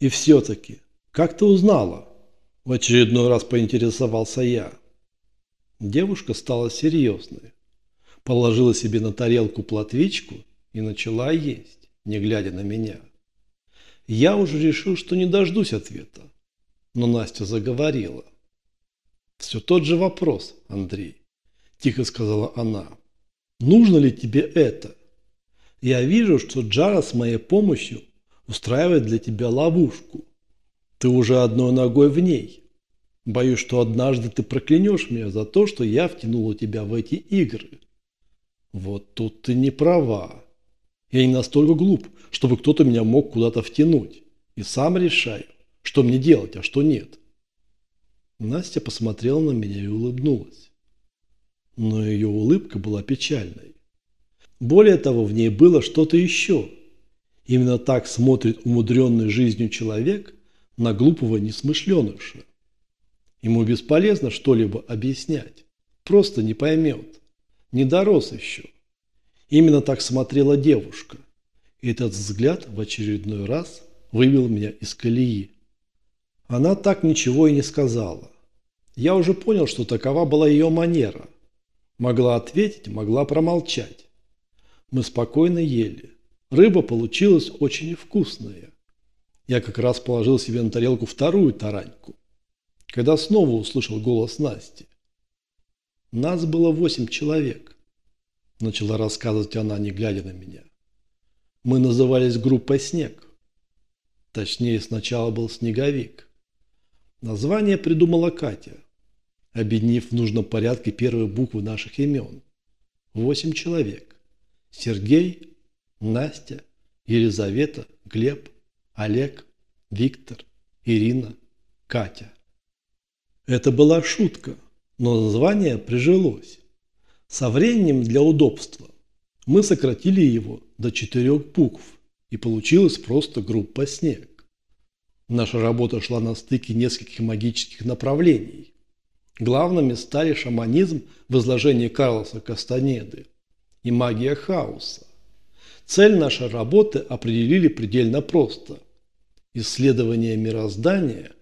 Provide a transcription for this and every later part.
И все-таки, как ты узнала? В очередной раз поинтересовался я. Девушка стала серьезной. Положила себе на тарелку платвичку и начала есть, не глядя на меня. Я уже решил, что не дождусь ответа. Но Настя заговорила. «Все тот же вопрос, Андрей», – тихо сказала она. «Нужно ли тебе это? Я вижу, что Джара с моей помощью устраивает для тебя ловушку. Ты уже одной ногой в ней. Боюсь, что однажды ты проклянешь меня за то, что я втянула тебя в эти игры. Вот тут ты не права. Я не настолько глуп, чтобы кто-то меня мог куда-то втянуть. И сам решаю, что мне делать, а что нет. Настя посмотрела на меня и улыбнулась. Но ее улыбка была печальной. Более того, в ней было что-то еще. Именно так смотрит умудренный жизнью человек на глупого несмышленыша. Ему бесполезно что-либо объяснять. Просто не поймет. Не дорос еще. Именно так смотрела девушка. И этот взгляд в очередной раз вывел меня из колеи. Она так ничего и не сказала. Я уже понял, что такова была ее манера. Могла ответить, могла промолчать. Мы спокойно ели. Рыба получилась очень вкусная. Я как раз положил себе на тарелку вторую тараньку, когда снова услышал голос Насти. Нас было восемь человек, начала рассказывать она, не глядя на меня. Мы назывались группой «Снег». Точнее, сначала был «Снеговик». Название придумала Катя, объединив в нужном порядке первые буквы наших имен. Восемь человек. Сергей, Настя, Елизавета, Глеб, Олег, Виктор, Ирина, Катя. Это была шутка, но название прижилось. Со временем для удобства мы сократили его до четырех букв и получилась просто группа «Снег». Наша работа шла на стыке нескольких магических направлений. Главными стали шаманизм в изложении Карлоса Кастанеды и магия хаоса. Цель нашей работы определили предельно просто – исследование мироздания,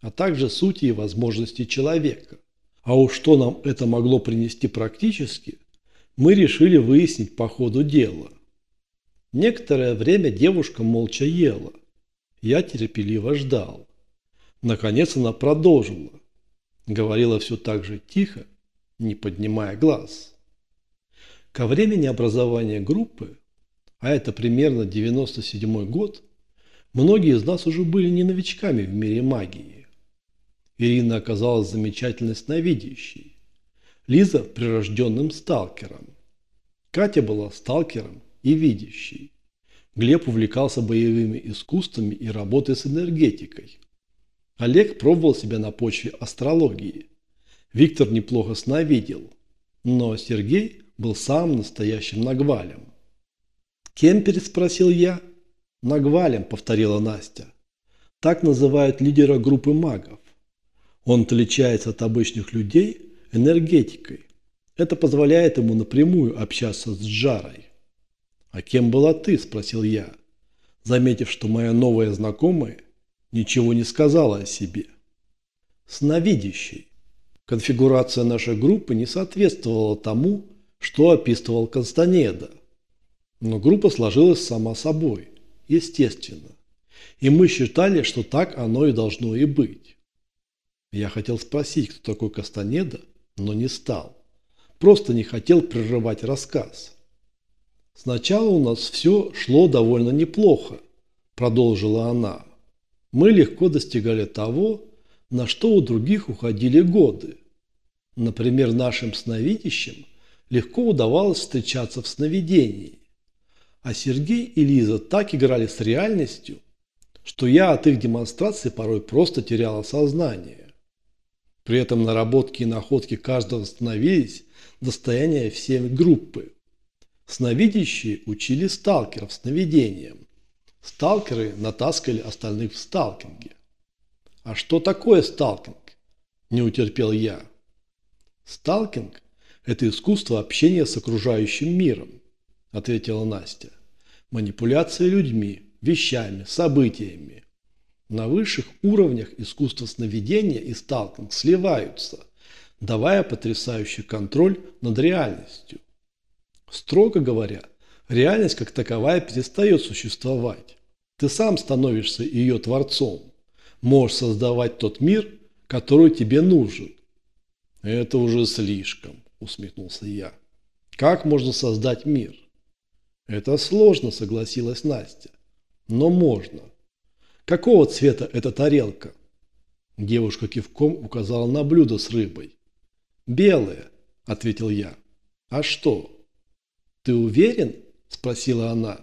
а также сути и возможностей человека. А уж что нам это могло принести практически, мы решили выяснить по ходу дела. Некоторое время девушка молча ела. Я терпеливо ждал. Наконец она продолжила. Говорила все так же тихо, не поднимая глаз. Ко времени образования группы, а это примерно 97 год, многие из нас уже были не новичками в мире магии. Ирина оказалась замечательной сновидящей. Лиза – прирожденным сталкером. Катя была сталкером и видящей. Глеб увлекался боевыми искусствами и работой с энергетикой. Олег пробовал себя на почве астрологии. Виктор неплохо сновидел. Но Сергей был самым настоящим Нагвалем. «Кем?» – переспросил я. «Нагвалем», – повторила Настя. Так называют лидера группы магов. Он отличается от обычных людей энергетикой. Это позволяет ему напрямую общаться с Джарой. «А кем была ты?» – спросил я, заметив, что моя новая знакомая ничего не сказала о себе. Сновидящий. Конфигурация нашей группы не соответствовала тому, что описывал Констанеда. Но группа сложилась сама собой, естественно. И мы считали, что так оно и должно и быть. Я хотел спросить, кто такой Кастанеда, но не стал. Просто не хотел прерывать рассказ. Сначала у нас все шло довольно неплохо, продолжила она. Мы легко достигали того, на что у других уходили годы. Например, нашим сновидящим легко удавалось встречаться в сновидении. А Сергей и Лиза так играли с реальностью, что я от их демонстрации порой просто теряла сознание. При этом наработки и находки каждого становились достояние всей группы. Сновидящие учили сталкеров сновидениям. Сталкеры натаскали остальных в сталкинге. А что такое сталкинг? Не утерпел я. Сталкинг это искусство общения с окружающим миром, ответила Настя. Манипуляция людьми, вещами, событиями. На высших уровнях искусство сновидения и сталкинг сливаются, давая потрясающий контроль над реальностью. Строго говоря, реальность как таковая перестает существовать. Ты сам становишься ее творцом. Можешь создавать тот мир, который тебе нужен. Это уже слишком, усмехнулся я. Как можно создать мир? Это сложно, согласилась Настя. Но можно. Какого цвета эта тарелка? Девушка кивком указала на блюдо с рыбой. Белое, ответил я. А что? Ты уверен? Спросила она,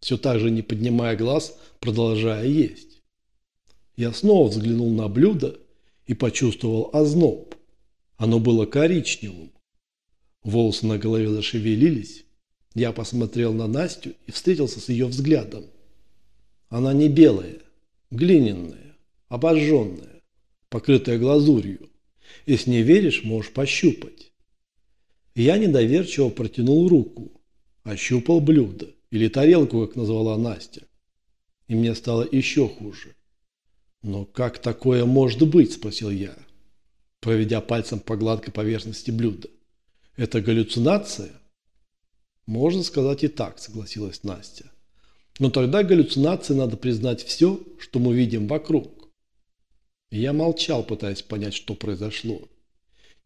все так же не поднимая глаз, продолжая есть. Я снова взглянул на блюдо и почувствовал озноб. Оно было коричневым. Волосы на голове зашевелились. Я посмотрел на Настю и встретился с ее взглядом. Она не белая, глиняная, обожженная, покрытая глазурью. Если не веришь, можешь пощупать. Я недоверчиво протянул руку, ощупал блюдо, или тарелку, как назвала Настя. И мне стало еще хуже. «Но как такое может быть?» – спросил я, проведя пальцем по гладкой поверхности блюда. «Это галлюцинация?» «Можно сказать и так», – согласилась Настя. «Но тогда галлюцинации надо признать все, что мы видим вокруг». Я молчал, пытаясь понять, что произошло.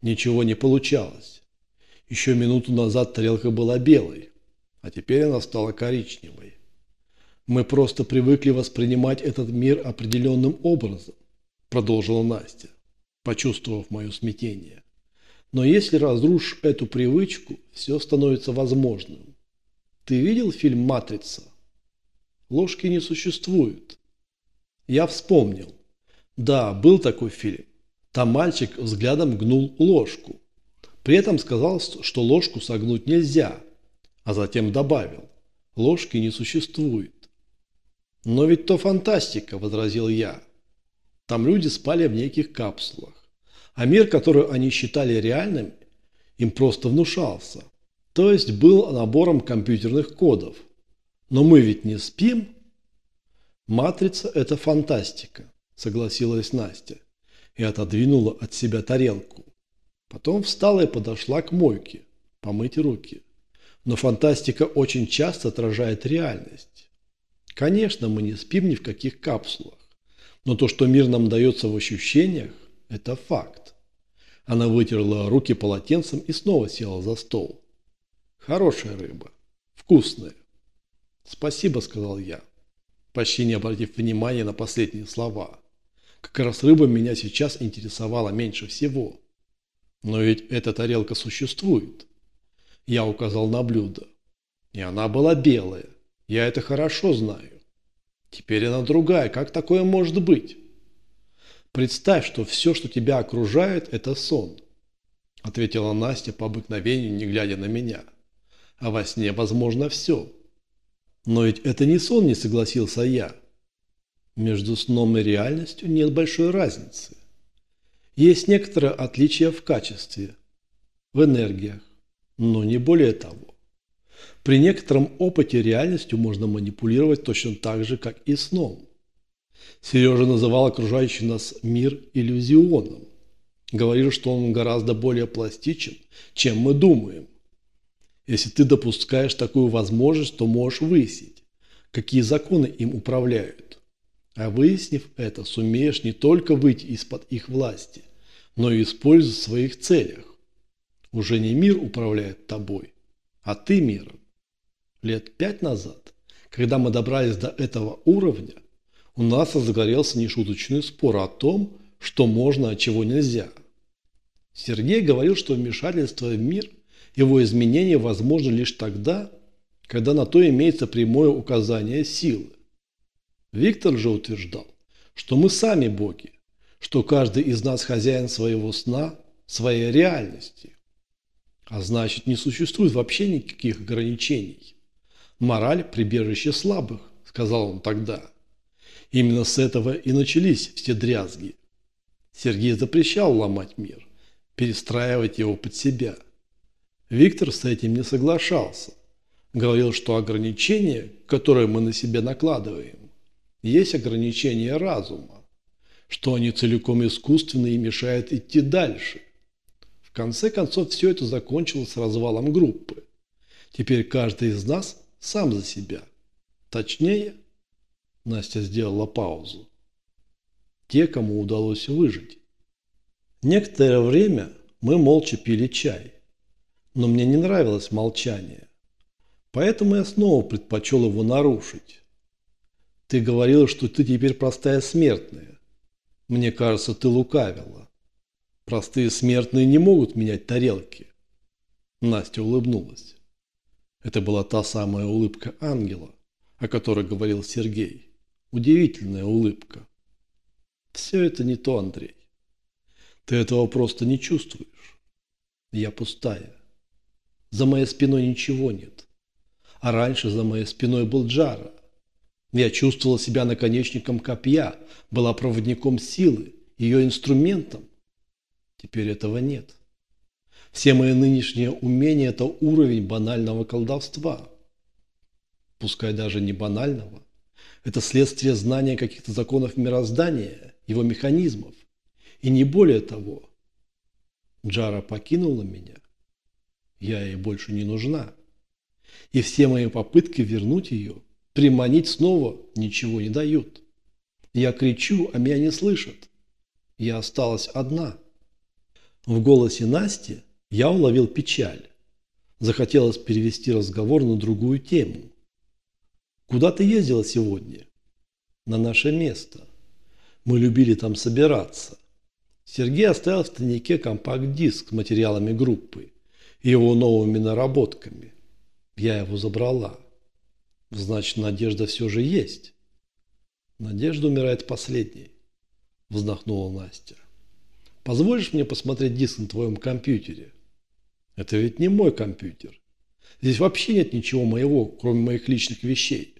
Ничего не получалось. Еще минуту назад тарелка была белой, а теперь она стала коричневой. Мы просто привыкли воспринимать этот мир определенным образом, продолжила Настя, почувствовав мое смятение. Но если разрушишь эту привычку, все становится возможным. Ты видел фильм «Матрица»? Ложки не существует. Я вспомнил. Да, был такой фильм. Там мальчик взглядом гнул ложку. При этом сказал, что ложку согнуть нельзя, а затем добавил, ложки не существует. Но ведь то фантастика, возразил я. Там люди спали в неких капсулах, а мир, который они считали реальным, им просто внушался. То есть был набором компьютерных кодов. Но мы ведь не спим. Матрица – это фантастика, согласилась Настя и отодвинула от себя тарелку. Потом встала и подошла к мойке, помыть руки. Но фантастика очень часто отражает реальность. Конечно, мы не спим ни в каких капсулах. Но то, что мир нам дается в ощущениях, это факт. Она вытерла руки полотенцем и снова села за стол. Хорошая рыба. Вкусная. Спасибо, сказал я, почти не обратив внимания на последние слова. Как раз рыба меня сейчас интересовала меньше всего. Но ведь эта тарелка существует. Я указал на блюдо. И она была белая. Я это хорошо знаю. Теперь она другая. Как такое может быть? Представь, что все, что тебя окружает, это сон. Ответила Настя по обыкновению, не глядя на меня. А во сне возможно все. Но ведь это не сон, не согласился я. Между сном и реальностью нет большой разницы. Есть некоторое отличие в качестве, в энергиях, но не более того. При некотором опыте реальностью можно манипулировать точно так же, как и сном. Сережа называл окружающий нас мир иллюзионом. Говорил, что он гораздо более пластичен, чем мы думаем. Если ты допускаешь такую возможность, то можешь выяснить, какие законы им управляют. А выяснив это, сумеешь не только выйти из-под их власти, но и использовать в своих целях. Уже не мир управляет тобой, а ты миром. Лет пять назад, когда мы добрались до этого уровня, у нас разгорелся нешуточный спор о том, что можно, а чего нельзя. Сергей говорил, что вмешательство в мир, его изменение возможно лишь тогда, когда на то имеется прямое указание силы. Виктор же утверждал, что мы сами боги, что каждый из нас хозяин своего сна, своей реальности. А значит, не существует вообще никаких ограничений. Мораль – прибежище слабых, сказал он тогда. Именно с этого и начались все дрязги. Сергей запрещал ломать мир, перестраивать его под себя. Виктор с этим не соглашался. Говорил, что ограничения, которые мы на себя накладываем, есть ограничения разума, что они целиком искусственные и мешают идти дальше. В конце концов, все это закончилось развалом группы. Теперь каждый из нас сам за себя. Точнее, Настя сделала паузу. Те, кому удалось выжить. Некоторое время мы молча пили чай. Но мне не нравилось молчание. Поэтому я снова предпочел его нарушить. Ты говорила, что ты теперь простая смертная. Мне кажется, ты лукавила. Простые смертные не могут менять тарелки. Настя улыбнулась. Это была та самая улыбка ангела, о которой говорил Сергей. Удивительная улыбка. Все это не то, Андрей. Ты этого просто не чувствуешь. Я пустая. За моей спиной ничего нет. А раньше за моей спиной был Джара. Я чувствовала себя наконечником копья, была проводником силы, ее инструментом. Теперь этого нет. Все мои нынешние умения – это уровень банального колдовства. Пускай даже не банального. Это следствие знания каких-то законов мироздания, его механизмов. И не более того. Джара покинула меня. Я ей больше не нужна. И все мои попытки вернуть ее – Приманить снова ничего не дают. Я кричу, а меня не слышат. Я осталась одна. В голосе Насти я уловил печаль. Захотелось перевести разговор на другую тему. Куда ты ездила сегодня? На наше место. Мы любили там собираться. Сергей оставил в тайнике компакт-диск с материалами группы и его новыми наработками. Я его забрала. Значит, надежда все же есть. Надежда умирает последней, вздохнула Настя. Позволишь мне посмотреть диск на твоем компьютере? Это ведь не мой компьютер. Здесь вообще нет ничего моего, кроме моих личных вещей.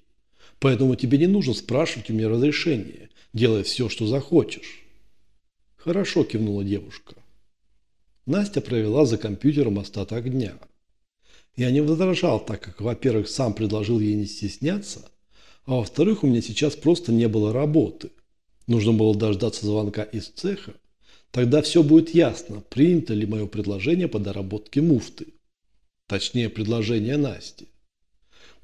Поэтому тебе не нужно спрашивать у меня разрешения. Делай все, что захочешь. Хорошо, кивнула девушка. Настя провела за компьютером остаток дня. Я не возражал, так как, во-первых, сам предложил ей не стесняться, а во-вторых, у меня сейчас просто не было работы. Нужно было дождаться звонка из цеха. Тогда все будет ясно, принято ли мое предложение по доработке муфты. Точнее, предложение Насти.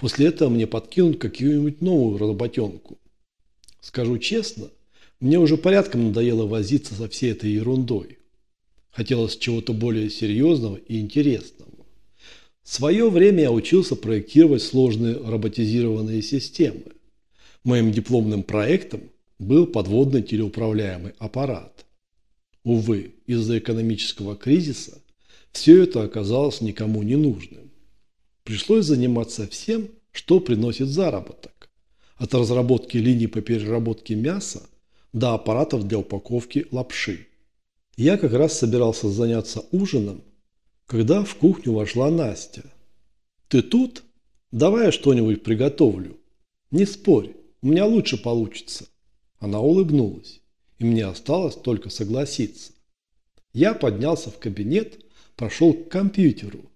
После этого мне подкинут какую-нибудь новую работенку. Скажу честно, мне уже порядком надоело возиться со всей этой ерундой. Хотелось чего-то более серьезного и интересного. В свое время я учился проектировать сложные роботизированные системы. Моим дипломным проектом был подводный телеуправляемый аппарат. Увы, из-за экономического кризиса все это оказалось никому не нужным. Пришлось заниматься всем, что приносит заработок. От разработки линий по переработке мяса до аппаратов для упаковки лапши. Я как раз собирался заняться ужином, когда в кухню вошла Настя. «Ты тут? Давай я что-нибудь приготовлю. Не спорь, у меня лучше получится». Она улыбнулась, и мне осталось только согласиться. Я поднялся в кабинет, прошел к компьютеру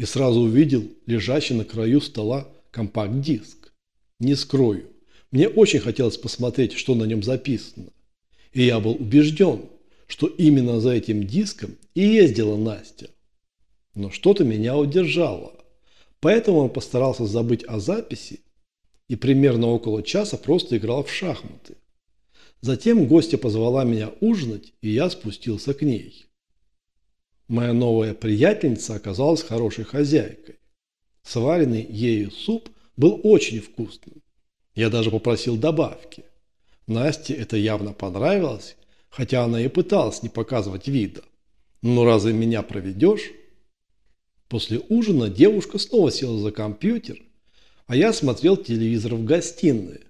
и сразу увидел лежащий на краю стола компакт-диск. Не скрою, мне очень хотелось посмотреть, что на нем записано. И я был убежден, что именно за этим диском и ездила Настя. Но что-то меня удержало. Поэтому он постарался забыть о записи и примерно около часа просто играл в шахматы. Затем гостья позвала меня ужинать, и я спустился к ней. Моя новая приятельница оказалась хорошей хозяйкой. Сваренный ею суп был очень вкусным. Я даже попросил добавки. Насте это явно понравилось, хотя она и пыталась не показывать вида. «Ну разве меня проведешь?» После ужина девушка снова села за компьютер, а я смотрел телевизор в гостиной.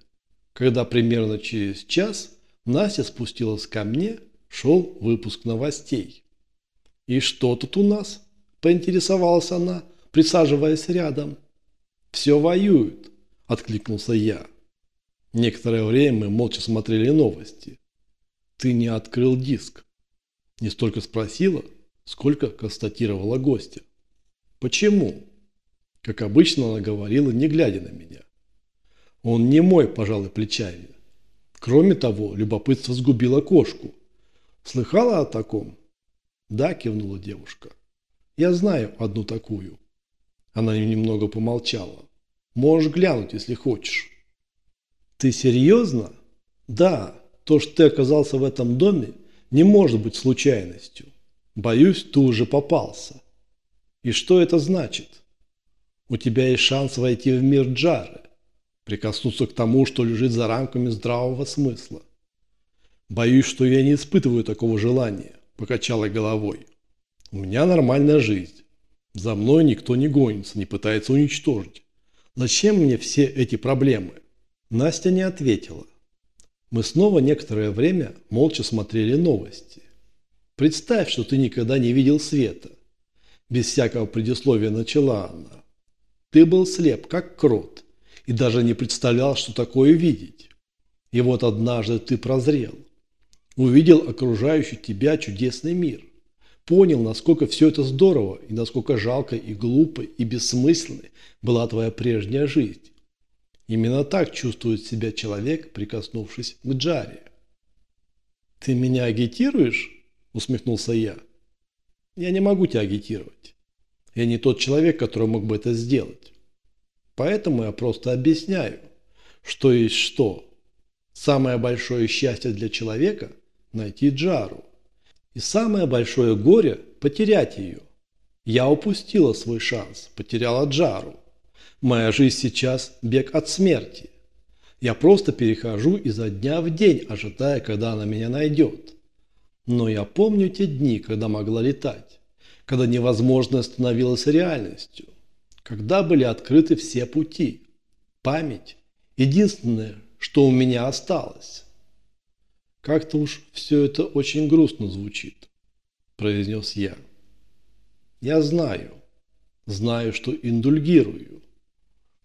Когда примерно через час Настя спустилась ко мне, шел выпуск новостей. «И что тут у нас?» – поинтересовалась она, присаживаясь рядом. «Все воюют», – откликнулся я. Некоторое время мы молча смотрели новости. «Ты не открыл диск?» Не столько спросила, сколько констатировала гостья. Почему? Как обычно она говорила, не глядя на меня. Он не мой, пожалуй, плечами. Кроме того, любопытство сгубило кошку. Слыхала о таком? Да, кивнула девушка. Я знаю одну такую. Она немного помолчала. Можешь глянуть, если хочешь. Ты серьезно? Да, то, что ты оказался в этом доме, не может быть случайностью. Боюсь, ты уже попался. И что это значит? У тебя есть шанс войти в мир Джары, прикоснуться к тому, что лежит за рамками здравого смысла. Боюсь, что я не испытываю такого желания, покачала головой. У меня нормальная жизнь. За мной никто не гонится, не пытается уничтожить. Зачем мне все эти проблемы? Настя не ответила. Мы снова некоторое время молча смотрели новости. Представь, что ты никогда не видел света. Без всякого предисловия начала она. Ты был слеп, как крот, и даже не представлял, что такое видеть. И вот однажды ты прозрел. Увидел окружающий тебя чудесный мир. Понял, насколько все это здорово, и насколько жалко и глупо и бессмысленной была твоя прежняя жизнь. Именно так чувствует себя человек, прикоснувшись к Джаре. «Ты меня агитируешь?» – усмехнулся я. «Я не могу тебя агитировать. Я не тот человек, который мог бы это сделать. Поэтому я просто объясняю, что есть что. Самое большое счастье для человека – найти Джару. И самое большое горе – потерять ее. Я упустила свой шанс, потеряла Джару. Моя жизнь сейчас – бег от смерти. Я просто перехожу изо дня в день, ожидая, когда она меня найдет. Но я помню те дни, когда могла летать, когда невозможно становилось реальностью, когда были открыты все пути. Память – единственное, что у меня осталось. Как-то уж все это очень грустно звучит, произнес я. Я знаю, знаю, что индульгирую,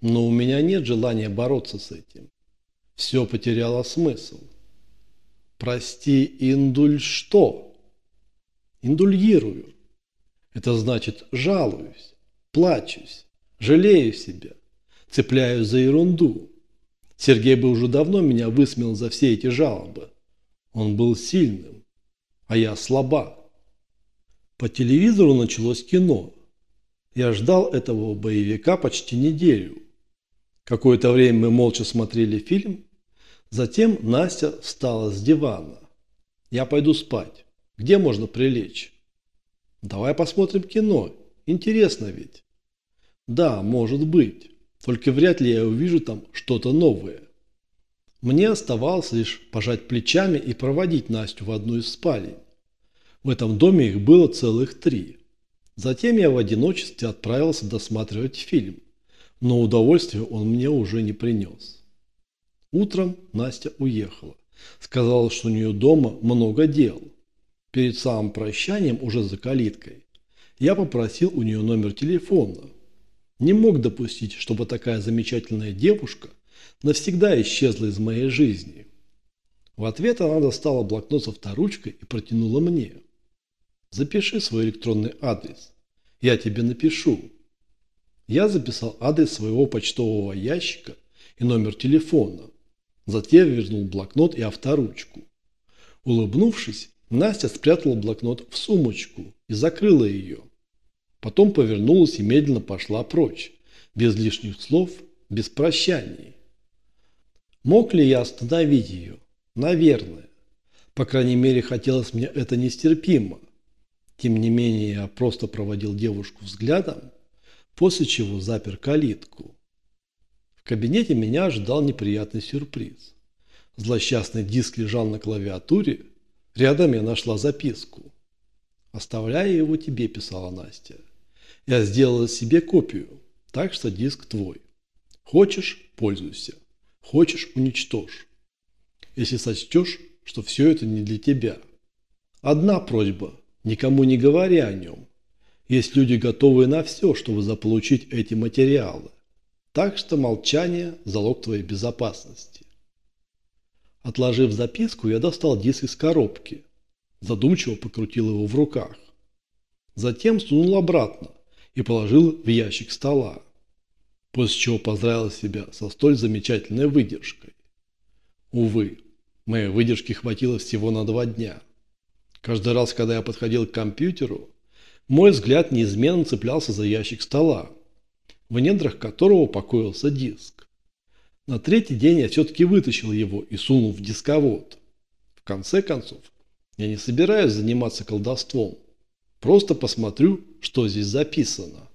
но у меня нет желания бороться с этим. Все потеряло смысл. Прости, индуль что? Индульгирую. Это значит жалуюсь, плачусь, жалею себя, цепляюсь за ерунду. Сергей бы уже давно меня высмеял за все эти жалобы. Он был сильным, а я слаба. По телевизору началось кино. Я ждал этого боевика почти неделю. Какое-то время мы молча смотрели фильм. Затем Настя встала с дивана. Я пойду спать. Где можно прилечь? Давай посмотрим кино. Интересно ведь. Да, может быть. Только вряд ли я увижу там что-то новое. Мне оставалось лишь пожать плечами и проводить Настю в одну из спален. В этом доме их было целых три. Затем я в одиночестве отправился досматривать фильм, но удовольствия он мне уже не принес. Утром Настя уехала. Сказала, что у нее дома много дел. Перед самым прощанием, уже за калиткой, я попросил у нее номер телефона. Не мог допустить, чтобы такая замечательная девушка навсегда исчезла из моей жизни. В ответ она достала блокнот со авторучкой и протянула мне. Запиши свой электронный адрес. Я тебе напишу. Я записал адрес своего почтового ящика и номер телефона. Затем вернул блокнот и авторучку. Улыбнувшись, Настя спрятала блокнот в сумочку и закрыла ее. Потом повернулась и медленно пошла прочь, без лишних слов, без прощаний. Мог ли я остановить ее? Наверное. По крайней мере, хотелось мне это нестерпимо. Тем не менее, я просто проводил девушку взглядом, после чего запер калитку. В кабинете меня ожидал неприятный сюрприз. Злосчастный диск лежал на клавиатуре, рядом я нашла записку. «Оставляю его тебе», – писала Настя. «Я сделала себе копию, так что диск твой. Хочешь – пользуйся». Хочешь – уничтожь. Если сочтешь, что все это не для тебя. Одна просьба – никому не говори о нем. Есть люди, готовые на все, чтобы заполучить эти материалы. Так что молчание – залог твоей безопасности. Отложив записку, я достал диск из коробки. Задумчиво покрутил его в руках. Затем сунул обратно и положил в ящик стола после чего поздравил себя со столь замечательной выдержкой. Увы, Моей выдержки хватило всего на два дня. Каждый раз, когда я подходил к компьютеру, мой взгляд неизменно цеплялся за ящик стола, в недрах которого покоился диск. На третий день я все-таки вытащил его и сунул в дисковод. В конце концов, я не собираюсь заниматься колдовством. Просто посмотрю, что здесь записано.